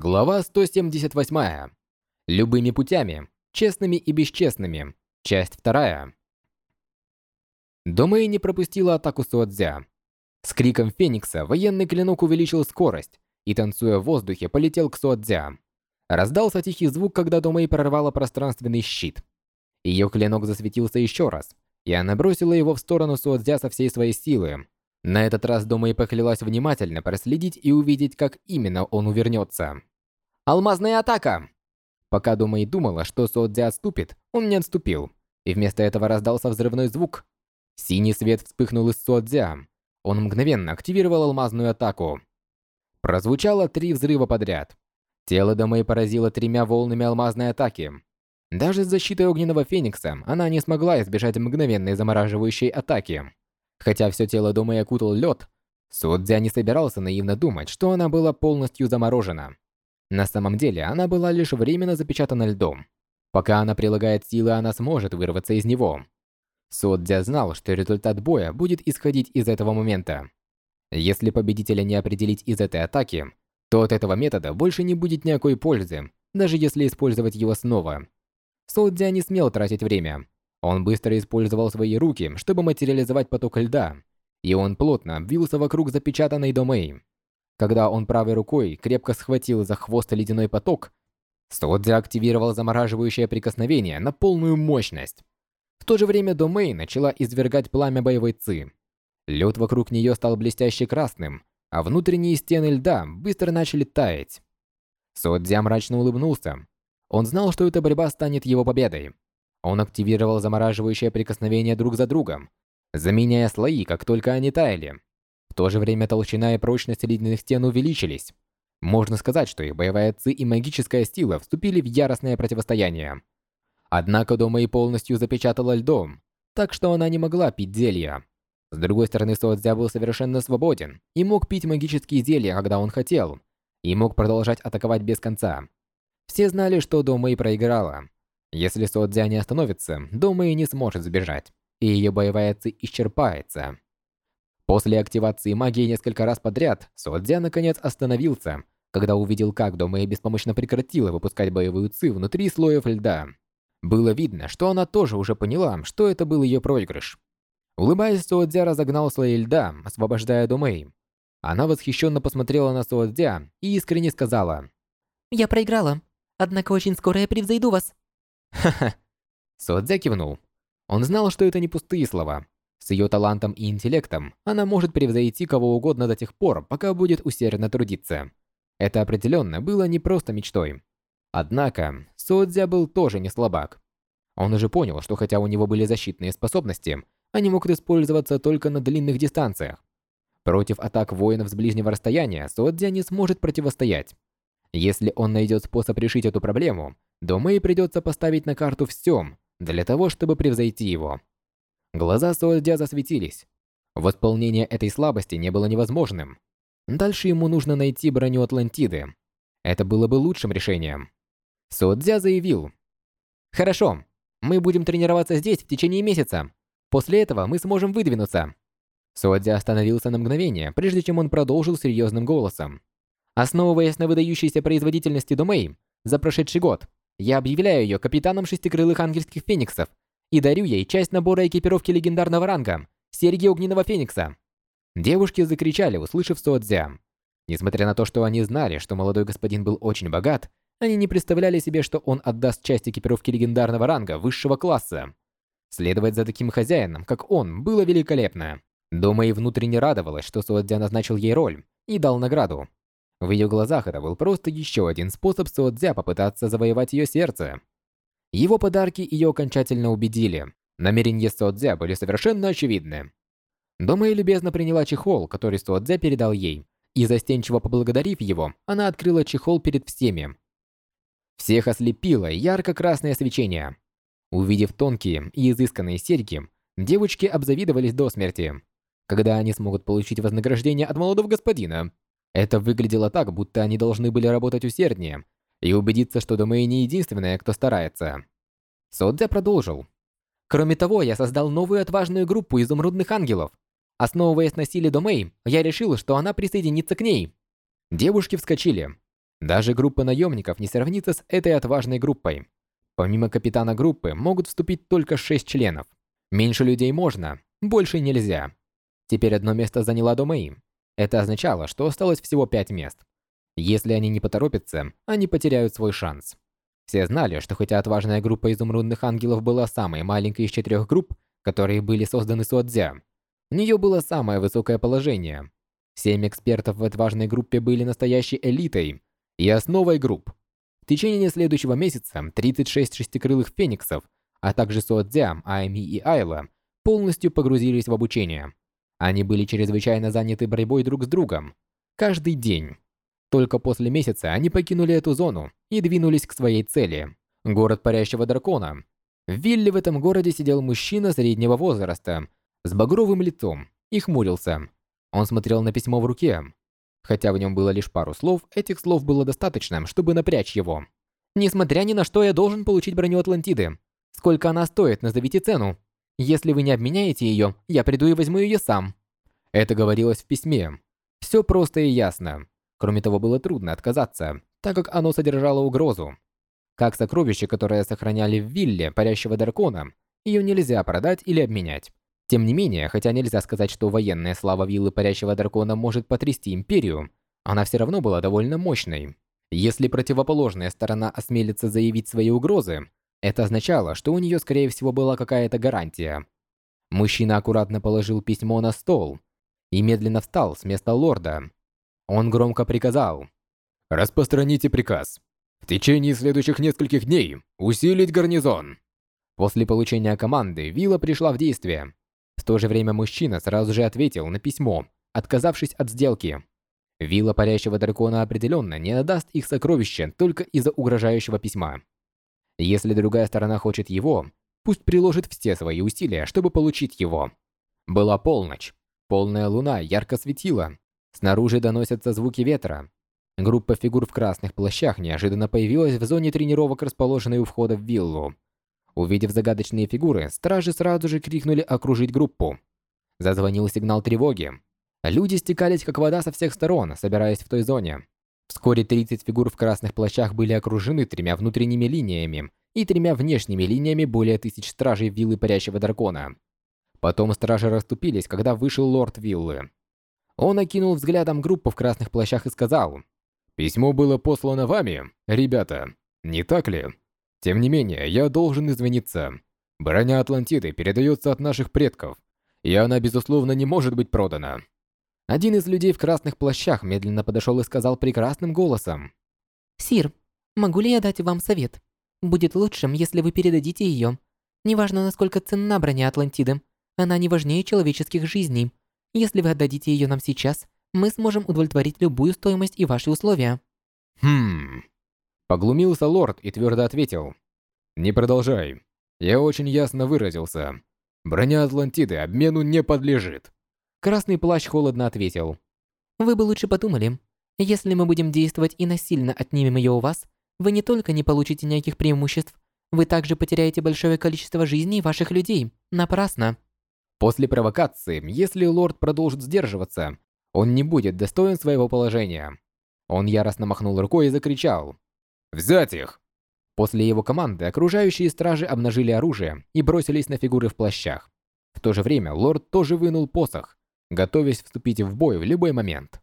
Глава 178. Любыми путями, честными и бесчестными. Часть 2. Домэй не пропустила атаку Суадзя. С криком Феникса военный клинок увеличил скорость и, танцуя в воздухе, полетел к Суадзя. Раздался тихий звук, когда Домэй прорвала пространственный щит. Ее клинок засветился еще раз, и она бросила его в сторону Суадзя со всей своей силы. На этот раз Домэй поклялась внимательно проследить и увидеть, как именно он увернется. «Алмазная атака!» Пока Домэй думала, что Суадзя отступит, он не отступил, и вместо этого раздался взрывной звук. Синий свет вспыхнул из Суадзя. Он мгновенно активировал алмазную атаку. Прозвучало три взрыва подряд. Тело Домэй поразило тремя волнами алмазной атаки. Даже с защитой огненного феникса она не смогла избежать мгновенной замораживающей атаки. Хотя все тело Домэй окутал лед, Судзя не собирался наивно думать, что она была полностью заморожена. На самом деле, она была лишь временно запечатана льдом. Пока она прилагает силы, она сможет вырваться из него. Судзя знал, что результат боя будет исходить из этого момента. Если победителя не определить из этой атаки, то от этого метода больше не будет никакой пользы, даже если использовать его снова. Судзя не смел тратить время. Он быстро использовал свои руки, чтобы материализовать поток льда, и он плотно обвился вокруг запечатанной домей. Когда он правой рукой крепко схватил за хвост ледяной поток, Содзи активировал замораживающее прикосновение на полную мощность. В то же время Домей начала извергать пламя боевой ци. Лед вокруг нее стал блестяще красным, а внутренние стены льда быстро начали таять. Содзя мрачно улыбнулся. Он знал, что эта борьба станет его победой. Он активировал замораживающее прикосновение друг за другом, заменяя слои, как только они таяли. В то же время толщина и прочность ледяных стен увеличились. Можно сказать, что их боевая ци и магическая сила вступили в яростное противостояние. Однако Дома и полностью запечатала льдом, так что она не могла пить зелья. С другой стороны, Соотзя был совершенно свободен и мог пить магические зелья, когда он хотел, и мог продолжать атаковать без конца. Все знали, что Домэй проиграла. Если Соотзя не остановится, Домэй не сможет сбежать, и ее боевая ци исчерпается. После активации магии несколько раз подряд, Суадзя наконец остановился, когда увидел, как Домэй беспомощно прекратила выпускать боевую ци внутри слоев льда. Было видно, что она тоже уже поняла, что это был ее проигрыш. Улыбаясь, Суадзя разогнал слои льда, освобождая Домэй. Она восхищенно посмотрела на Суадзя и искренне сказала. «Я проиграла, однако очень скоро я превзойду вас». «Ха-ха». Суадзя кивнул. Он знал, что это не пустые слова. С ее талантом и интеллектом она может превзойти кого угодно до тех пор, пока будет усердно трудиться. Это определенно было не просто мечтой. Однако, Содзя был тоже не слабак. Он уже понял, что хотя у него были защитные способности, они могут использоваться только на длинных дистанциях. Против атак воинов с ближнего расстояния Содзя не сможет противостоять. Если он найдет способ решить эту проблему, Домэй придется поставить на карту все для того, чтобы превзойти его. Глаза Суэльдя засветились. Восполнение этой слабости не было невозможным. Дальше ему нужно найти броню Атлантиды. Это было бы лучшим решением. Суэльдя заявил. «Хорошо, мы будем тренироваться здесь в течение месяца. После этого мы сможем выдвинуться». Суэльдя остановился на мгновение, прежде чем он продолжил серьезным голосом. Основываясь на выдающейся производительности Думей за прошедший год, я объявляю ее капитаном шестикрылых ангельских фениксов и дарю ей часть набора экипировки легендарного ранга – серьги огненного феникса. Девушки закричали, услышав Суодзя. Несмотря на то, что они знали, что молодой господин был очень богат, они не представляли себе, что он отдаст часть экипировки легендарного ранга высшего класса. Следовать за таким хозяином, как он, было великолепно. Дома и внутренне радовалась, что Суодзя назначил ей роль и дал награду. В ее глазах это был просто еще один способ Суодзя попытаться завоевать ее сердце. Его подарки ее окончательно убедили. Намерения Содзя были совершенно очевидны. Дома и любезно приняла чехол, который Содзя передал ей, и застенчиво поблагодарив его, она открыла чехол перед всеми. Всех ослепило ярко-красное свечение. Увидев тонкие и изысканные серьги, девочки обзавидовались до смерти. Когда они смогут получить вознаграждение от молодого господина? Это выглядело так, будто они должны были работать усерднее, и убедиться, что Домэй не единственная, кто старается. Содзя продолжил. Кроме того, я создал новую отважную группу изумрудных ангелов. Основываясь на силе Домэй, я решил, что она присоединится к ней. Девушки вскочили. Даже группа наемников не сравнится с этой отважной группой. Помимо капитана группы могут вступить только 6 членов. Меньше людей можно, больше нельзя. Теперь одно место заняла Домэй. Это означало, что осталось всего 5 мест. Если они не поторопятся, они потеряют свой шанс. Все знали, что хотя отважная группа изумрудных ангелов была самой маленькой из четырех групп, которые были созданы Суадзя, у нее было самое высокое положение. Семь экспертов в отважной группе были настоящей элитой и основой групп. В течение следующего месяца 36 шестикрылых фениксов, а также Суадзя, Айми и Айла полностью погрузились в обучение. Они были чрезвычайно заняты борьбой друг с другом. Каждый день. Только после месяца они покинули эту зону и двинулись к своей цели – город парящего дракона. В вилле в этом городе сидел мужчина среднего возраста с багровым лицом и хмурился. Он смотрел на письмо в руке. Хотя в нем было лишь пару слов, этих слов было достаточно, чтобы напрячь его. «Несмотря ни на что, я должен получить броню Атлантиды. Сколько она стоит, назовите цену. Если вы не обменяете ее, я приду и возьму ее сам». Это говорилось в письме. Все просто и ясно. Кроме того, было трудно отказаться, так как оно содержало угрозу. Как сокровище, которое сохраняли в вилле парящего дракона, ее нельзя продать или обменять. Тем не менее, хотя нельзя сказать, что военная слава виллы парящего дракона может потрясти империю, она все равно была довольно мощной. Если противоположная сторона осмелится заявить свои угрозы, это означало, что у нее, скорее всего, была какая-то гарантия. Мужчина аккуратно положил письмо на стол и медленно встал с места лорда. Он громко приказал. «Распространите приказ. В течение следующих нескольких дней усилить гарнизон». После получения команды вилла пришла в действие. В то же время мужчина сразу же ответил на письмо, отказавшись от сделки. Вилла Парящего Дракона определенно не отдаст их сокровища только из-за угрожающего письма. Если другая сторона хочет его, пусть приложит все свои усилия, чтобы получить его. Была полночь. Полная луна ярко светила. Снаружи доносятся звуки ветра. Группа фигур в красных плащах неожиданно появилась в зоне тренировок, расположенной у входа в виллу. Увидев загадочные фигуры, стражи сразу же крикнули окружить группу. Зазвонил сигнал тревоги. Люди стекались как вода со всех сторон, собираясь в той зоне. Вскоре 30 фигур в красных плащах были окружены тремя внутренними линиями и тремя внешними линиями более тысяч стражей виллы Парящего Дракона. Потом стражи расступились, когда вышел лорд виллы. Он окинул взглядом группу в красных плащах и сказал, «Письмо было послано вами, ребята, не так ли?» Тем не менее, я должен извиниться. Броня Атлантиды передается от наших предков, и она, безусловно, не может быть продана. Один из людей в красных плащах медленно подошел и сказал прекрасным голосом. «Сир, могу ли я дать вам совет? Будет лучшим, если вы передадите ее. Неважно, насколько ценна броня Атлантиды, она не важнее человеческих жизней. Если вы отдадите ее нам сейчас, мы сможем удовлетворить любую стоимость и ваши условия». «Хм...» Поглумился лорд и твердо ответил. «Не продолжай. Я очень ясно выразился. Броня Атлантиды обмену не подлежит». Красный плащ холодно ответил. «Вы бы лучше подумали. Если мы будем действовать и насильно отнимем ее у вас, вы не только не получите никаких преимуществ, вы также потеряете большое количество жизней ваших людей. Напрасно». После провокации, если лорд продолжит сдерживаться, он не будет достоин своего положения. Он яростно махнул рукой и закричал. «Взять их!» После его команды окружающие стражи обнажили оружие и бросились на фигуры в плащах. В то же время лорд тоже вынул посох, готовясь вступить в бой в любой момент.